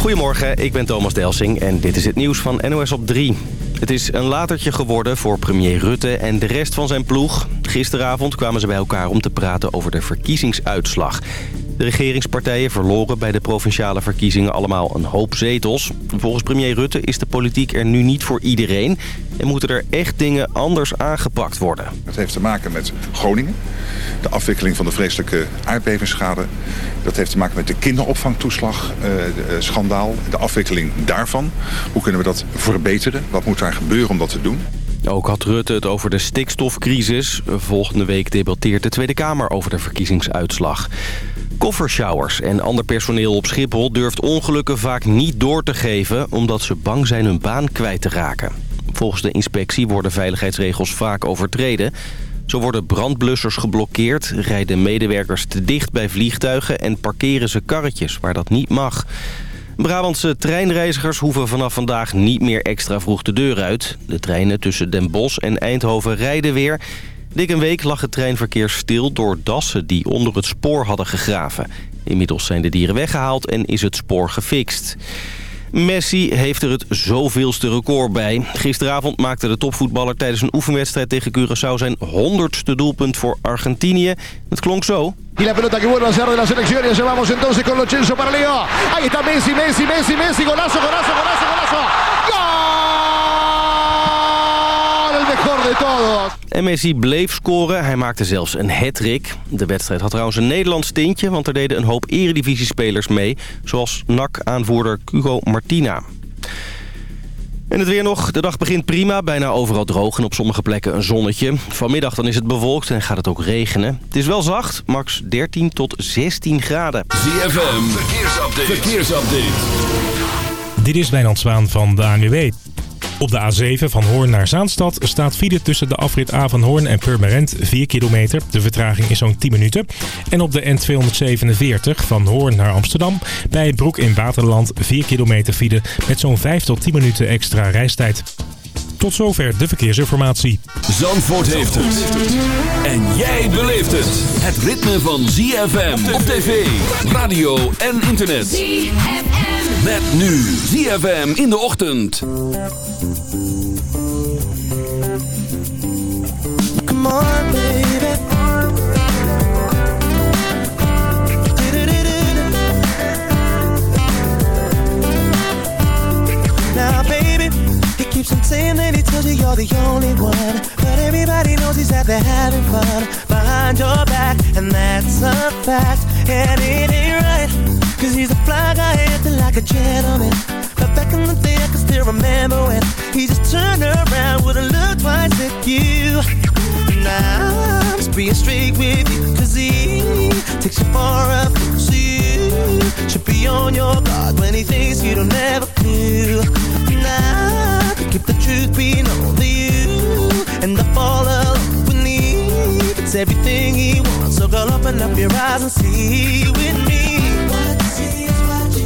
Goedemorgen, ik ben Thomas Delsing en dit is het nieuws van NOS op 3. Het is een latertje geworden voor premier Rutte en de rest van zijn ploeg. Gisteravond kwamen ze bij elkaar om te praten over de verkiezingsuitslag. De regeringspartijen verloren bij de provinciale verkiezingen allemaal een hoop zetels. Volgens premier Rutte is de politiek er nu niet voor iedereen... en moeten er echt dingen anders aangepakt worden. Het heeft te maken met Groningen, de afwikkeling van de vreselijke aardbevingsschade. Dat heeft te maken met de kinderopvangtoeslag. Eh, eh, schandaal. de afwikkeling daarvan. Hoe kunnen we dat verbeteren? Wat moet daar gebeuren om dat te doen? Ook had Rutte het over de stikstofcrisis. Volgende week debatteert de Tweede Kamer over de verkiezingsuitslag. Koffershowers en ander personeel op Schiphol durft ongelukken vaak niet door te geven... omdat ze bang zijn hun baan kwijt te raken. Volgens de inspectie worden veiligheidsregels vaak overtreden. Zo worden brandblussers geblokkeerd, rijden medewerkers te dicht bij vliegtuigen... en parkeren ze karretjes waar dat niet mag. Brabantse treinreizigers hoeven vanaf vandaag niet meer extra vroeg de deur uit. De treinen tussen Den Bosch en Eindhoven rijden weer... Dik een week lag het treinverkeer stil door dassen die onder het spoor hadden gegraven. Inmiddels zijn de dieren weggehaald en is het spoor gefixt. Messi heeft er het zoveelste record bij. Gisteravond maakte de topvoetballer tijdens een oefenwedstrijd tegen Curaçao zijn honderdste doelpunt voor Argentinië. Het klonk zo. Y la pelota que vuelve a ser de la selección y vamos entonces con lo para Leo. Ahí está Messi, Messi, Messi, Messi, golazo, golazo, golazo, golazo mejor de todos. MSI bleef scoren. Hij maakte zelfs een hat-trick. De wedstrijd had trouwens een Nederlands tintje, want er deden een hoop eredivisiespelers mee. Zoals NAC-aanvoerder Hugo Martina. En het weer nog. De dag begint prima. Bijna overal droog en op sommige plekken een zonnetje. Vanmiddag dan is het bewolkt en gaat het ook regenen. Het is wel zacht. Max 13 tot 16 graden. ZFM. Verkeersupdate. Verkeersupdate. Dit is Wijnand Zwaan van de ANWB. Op de A7 van Hoorn naar Zaanstad staat file tussen de afrit A van Hoorn en Purmerend 4 kilometer. De vertraging is zo'n 10 minuten. En op de N247 van Hoorn naar Amsterdam bij Broek in Waterland 4 kilometer file met zo'n 5 tot 10 minuten extra reistijd. Tot zover de verkeersinformatie. Zandvoort heeft het. En jij beleeft het. Het ritme van ZFM op tv, radio en internet. ZFM. Met nu ZFM in de ochtend. Come on baby. Now baby, he keeps on saying that he tells you you're the only one. But everybody knows he's out there having fun. Behind your back, and that's a fact. And it ain't right Cause he's a fly guy acting like a gentleman But back in the day I can still remember when He just turned around, wouldn't look twice at you Now I'm just being straight with you Cause he takes you far up So you should be on your guard When he thinks you don't ever do Now I keep the truth being only you And I fall alone with me It's everything he wants So girl open up your eyes and see with me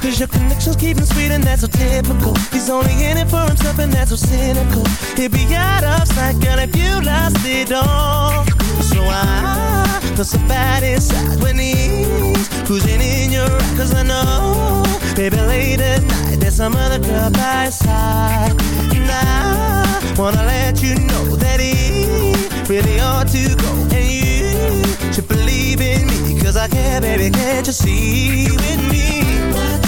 Cause your connections keeping sweet and that's so typical He's only in it for himself and that's so cynical He'd be out of sight, girl, if you lost it all So I feel so bad inside when he's Cruising in your ride cause I know Baby, late at night, there's some other girl by his side And I wanna let you know that he Really ought to go and you should believe in me Cause I care, baby, can't you see with me?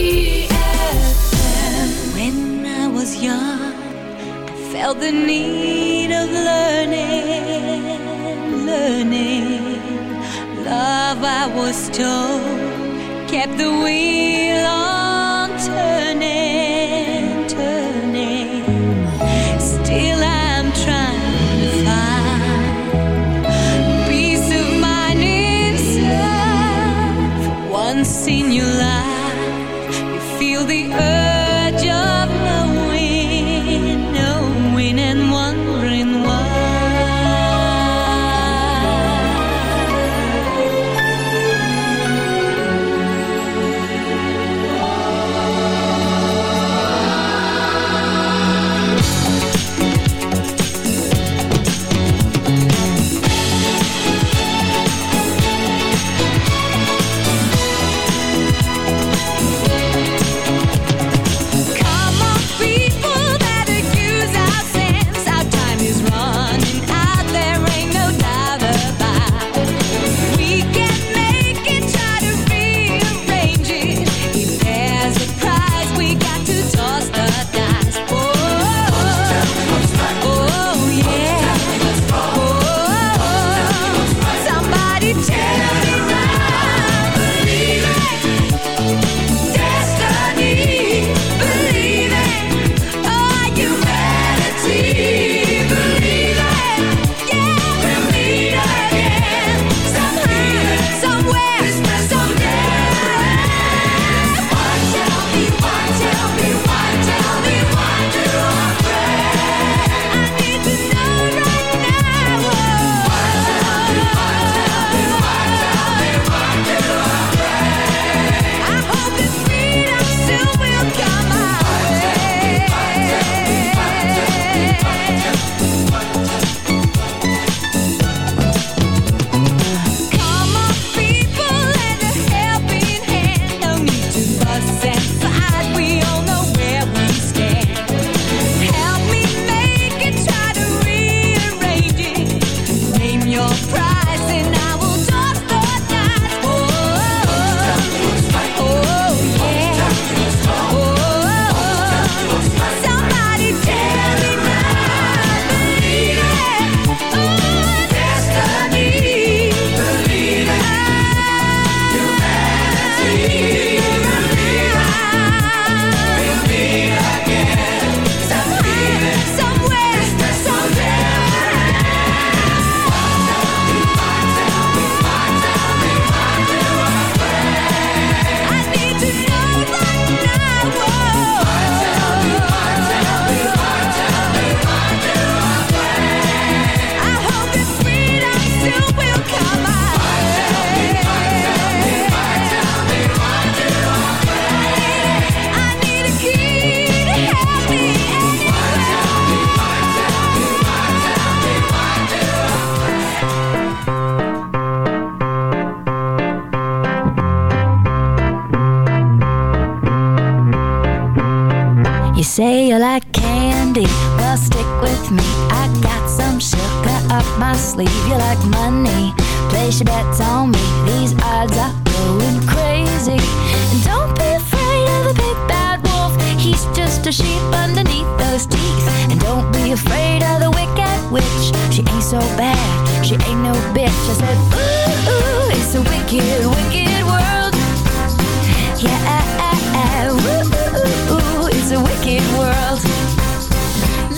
world.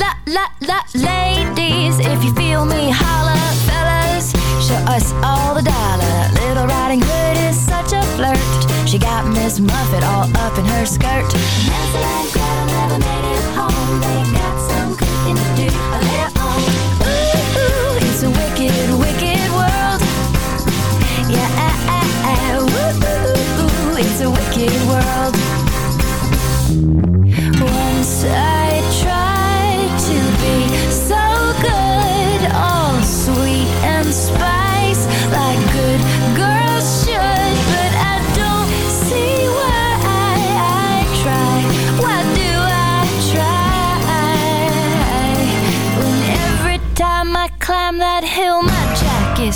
La la la, ladies, if you feel me, holla, fellas, show us all the dollar. Little Riding Hood is such a flirt. She got Miss Muffet all up in her skirt. Hansel and Gretel never made it home. They got some cooking to do Ooh, ooh it's a wicked, wicked world. Yeah, ah, ah, ah. Ooh, ooh, ooh, it's a wicked world.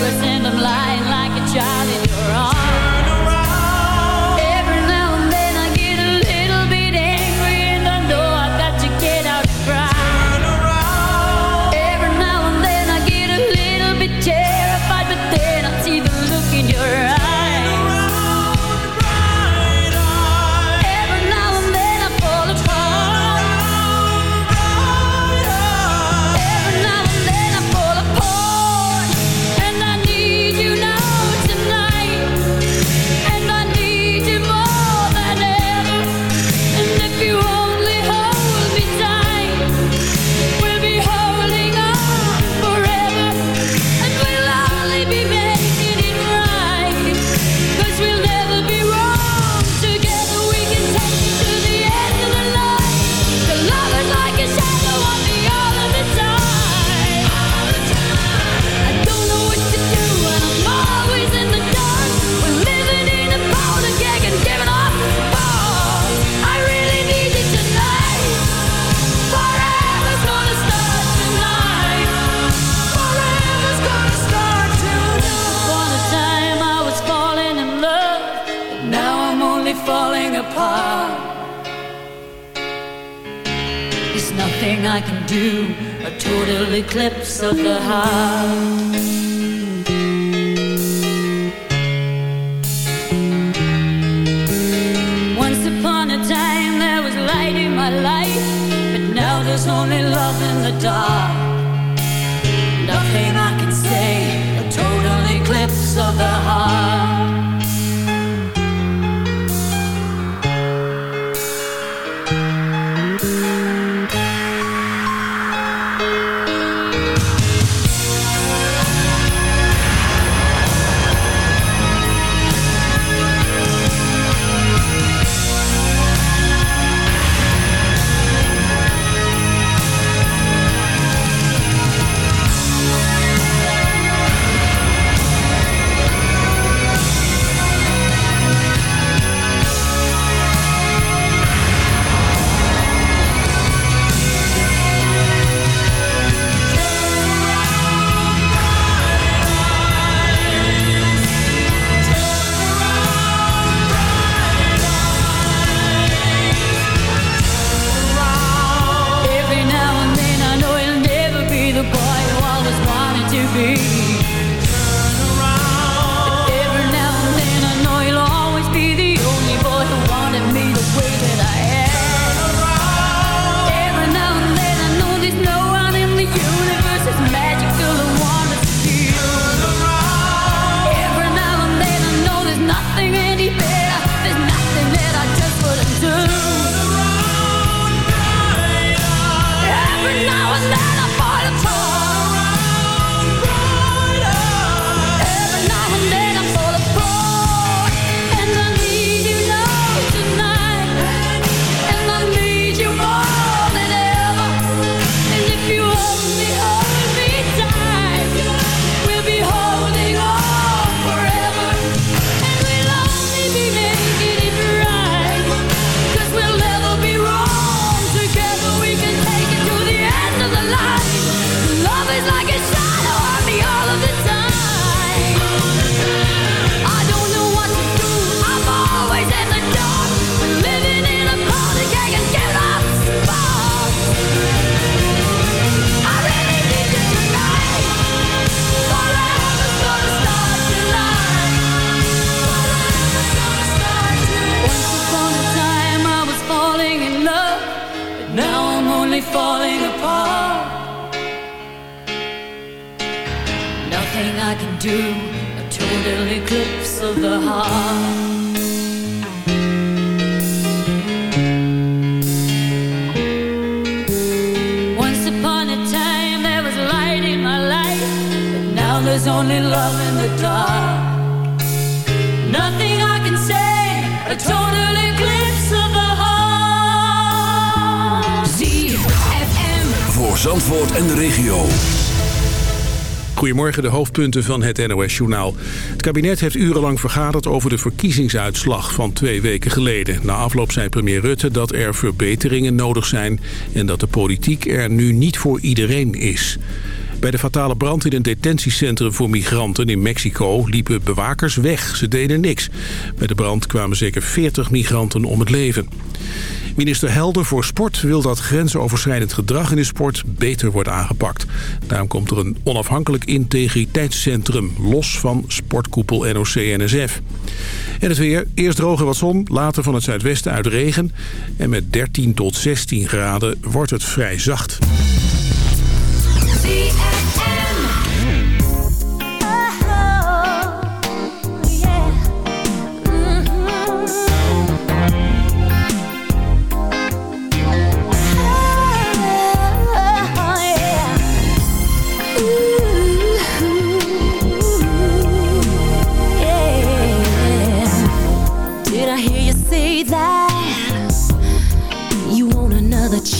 Listen to thing I can do. A total eclipse of the heart. Once upon a time there was light in my life, but now there's only love in the dark. Nothing I can say. A total eclipse of the heart. ZFM voor Zandvoort en de regio. Goedemorgen, de hoofdpunten van het NOS-journaal. Het kabinet heeft urenlang vergaderd over de verkiezingsuitslag van twee weken geleden. Na afloop zei premier Rutte dat er verbeteringen nodig zijn... en dat de politiek er nu niet voor iedereen is. Bij de fatale brand in een detentiecentrum voor migranten in Mexico liepen bewakers weg. Ze deden niks. Bij de brand kwamen zeker 40 migranten om het leven. Minister Helder voor Sport wil dat grensoverschrijdend gedrag in de sport beter wordt aangepakt. Daarom komt er een onafhankelijk integriteitscentrum, los van sportkoepel NOC-NSF. En het weer, eerst droog en wat zon, later van het zuidwesten uit regen. En met 13 tot 16 graden wordt het vrij zacht.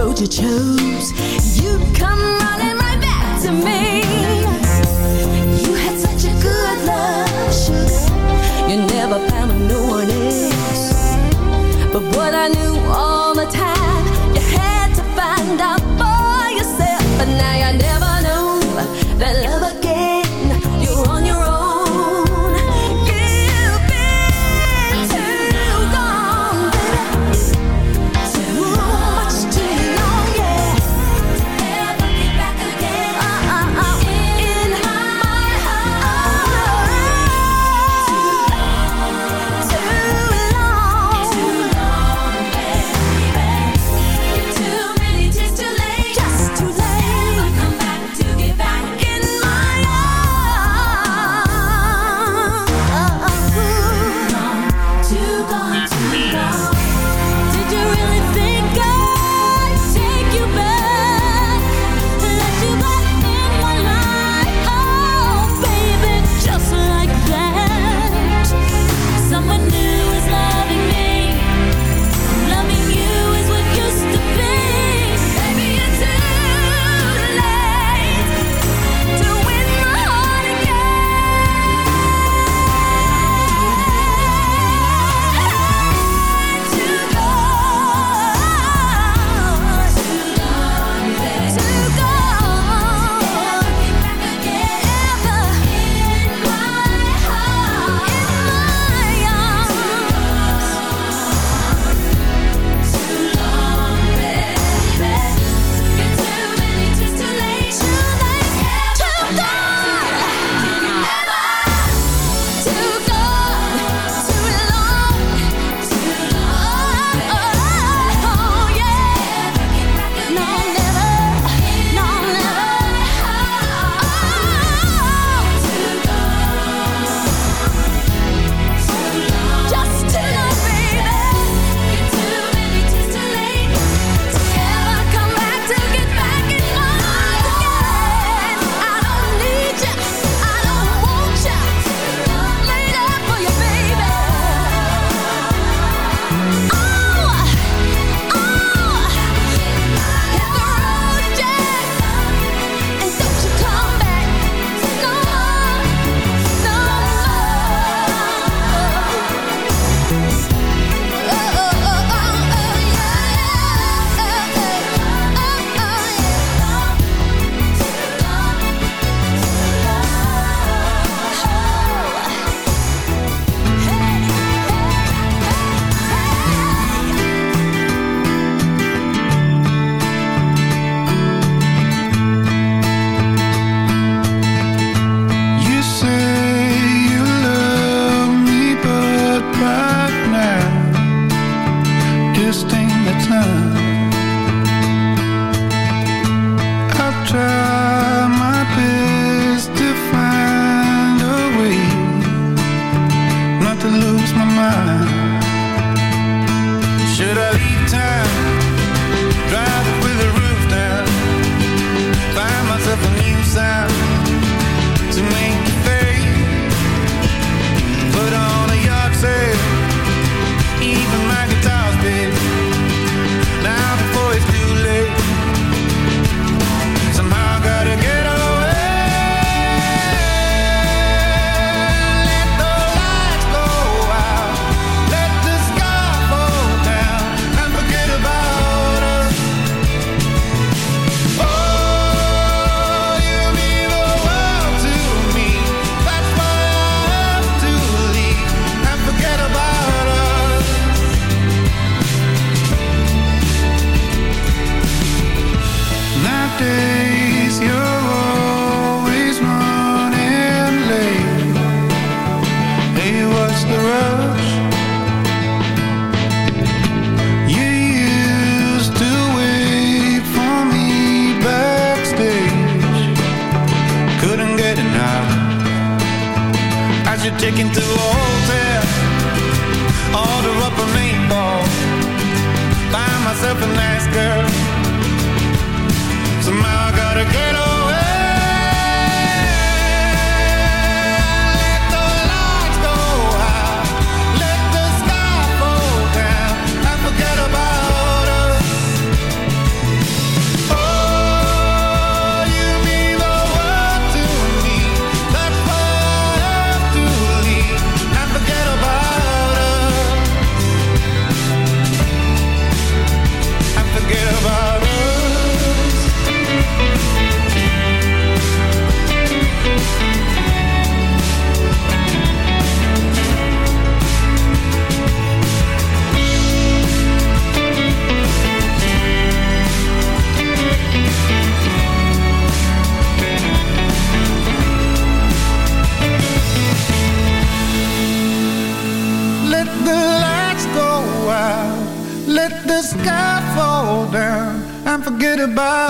road you chose you come running right back to me You had such a good love, sugar You never found no one else But what I knew all the time myself a nice girl Somehow I gotta get over about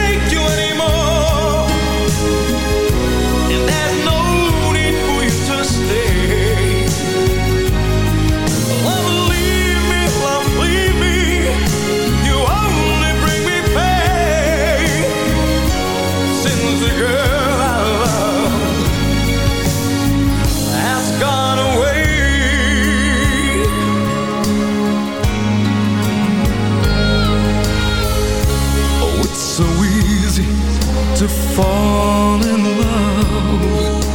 fall in love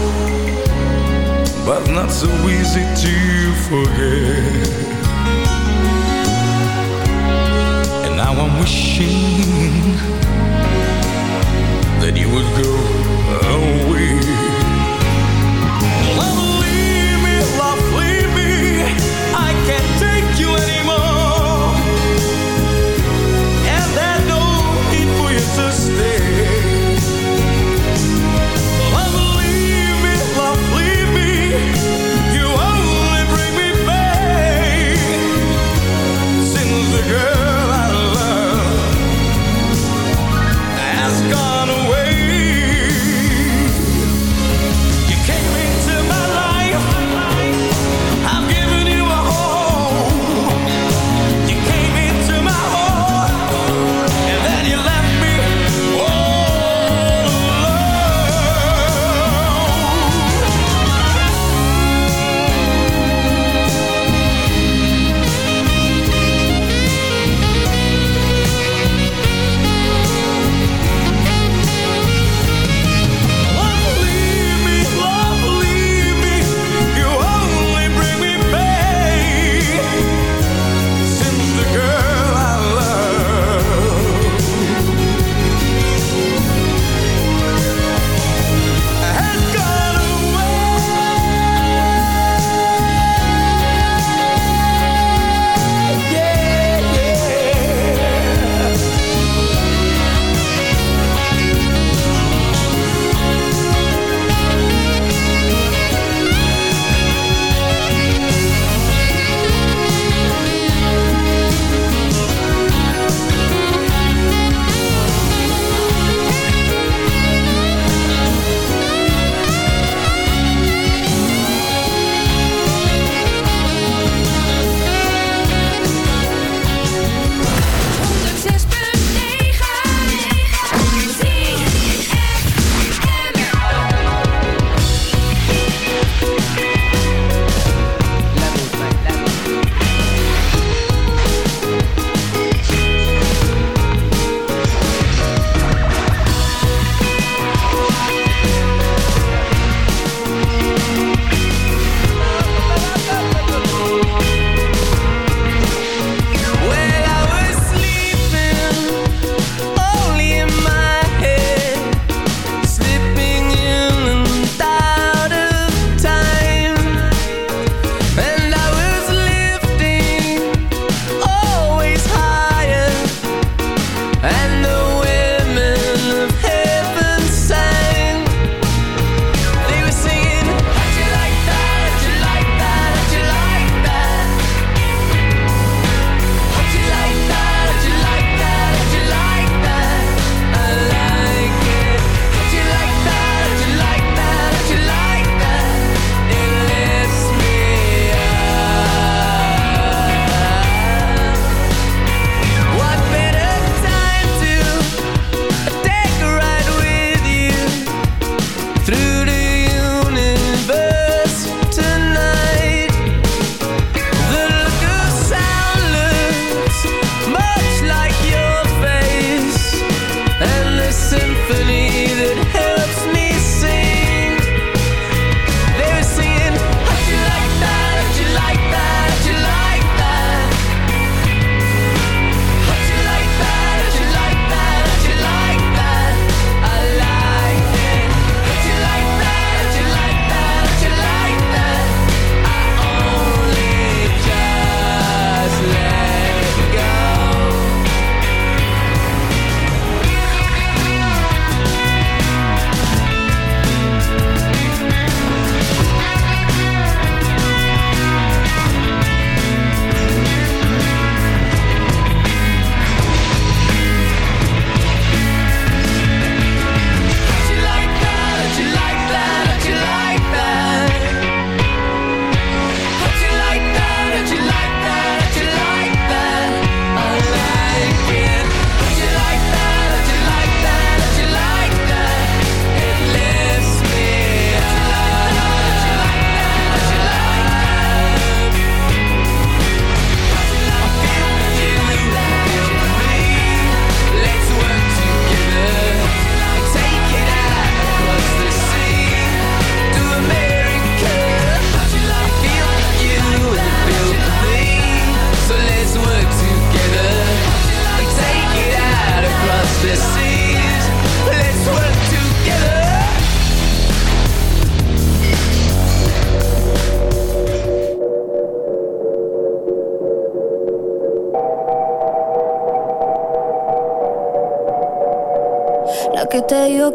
But not so easy to forget And now I'm wishing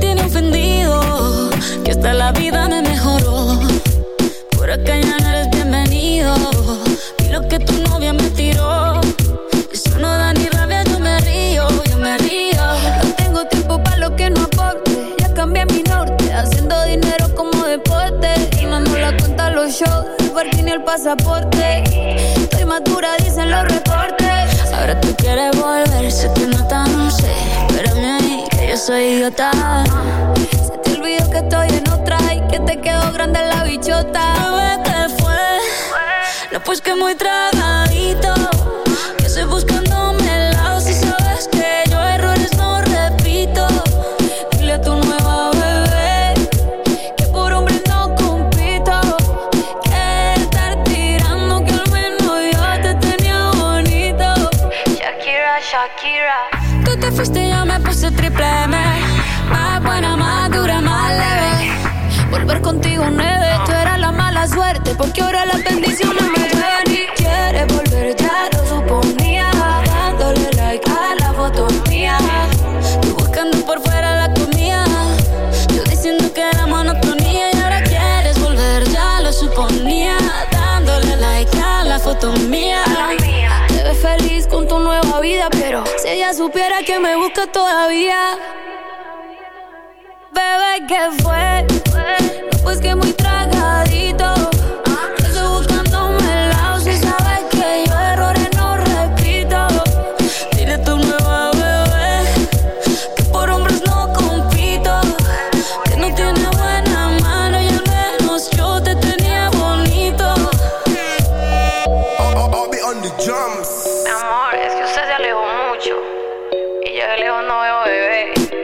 tiene ofendido, que hasta la vida me mejoró. Por acá ya no eres bienvenido, y lo que tu novia me tiró. Eso no da ni rabia, yo me río, yo me río. No tengo tiempo para lo que no aporte, ya cambié mi norte, haciendo dinero como deporte. Y no la cuenta los shows, el ni el pasaporte. Estoy madura, dicen los reportes. Ahora tú quieres volver, sé que no tan sé, pero me soy idiota. Se te olvidó que estoy en otra y que te quedó grande la bichota. ¿Qué fue? No, pues que muy tragadito. Que estoy buscando el lado si sabes que yo errores no repito. Dile a tu nueva bebé que por hombre no compito. Que estar tirando que al menos yo te tenía bonito. Shakira, Shakira. Contigo contigo, nueve. Tú era la mala suerte, porque ahora la bendición me y quieres volver, ya lo suponía. Dándole like a la foto mía. Tú buscando por fuera la comida. Yo diciendo que era monotonía y ahora quieres volver, ya lo suponía. Dándole like a la foto mía. Te ves feliz con tu nueva vida, pero si ella supiera que me busca todavía bebé, que fue? No, pues que muy tragadito. ah estoy buscando un lado, si sabes que yo errores no repito. Dile a tu nueva bebé que por hombres no compito. Que no tiene buena mano y al menos yo te tenía bonito. Mi amor, es que usted se alejó mucho y yo de lejos no veo bebé.